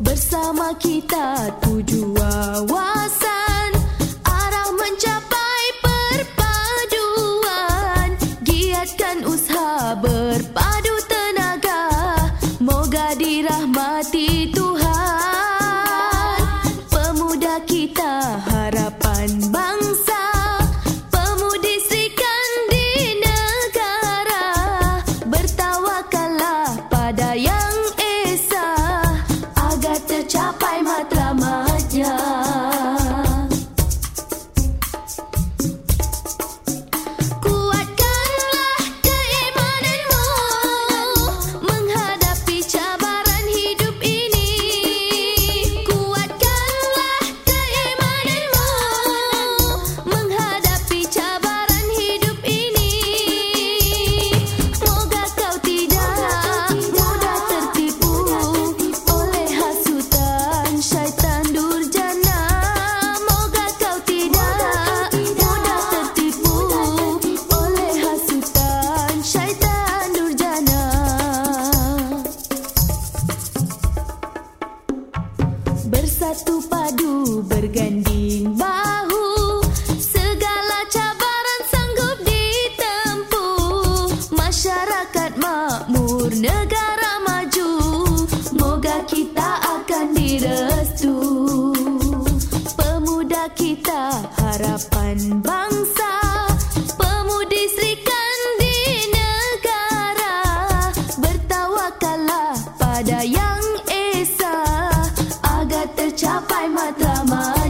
Bersama kita tuju awas. berganding bahu segala cabaran sanggup ditempuh. Masyarakat makmur negara maju moga kita akan direstu. Pemuda kita harapan bangsa Madrama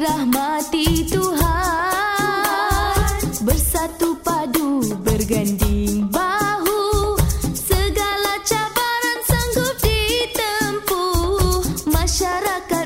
dirahmati Tuhan. Bersatu padu berganding bahu. Segala cabaran sanggup ditempuh. Masyarakat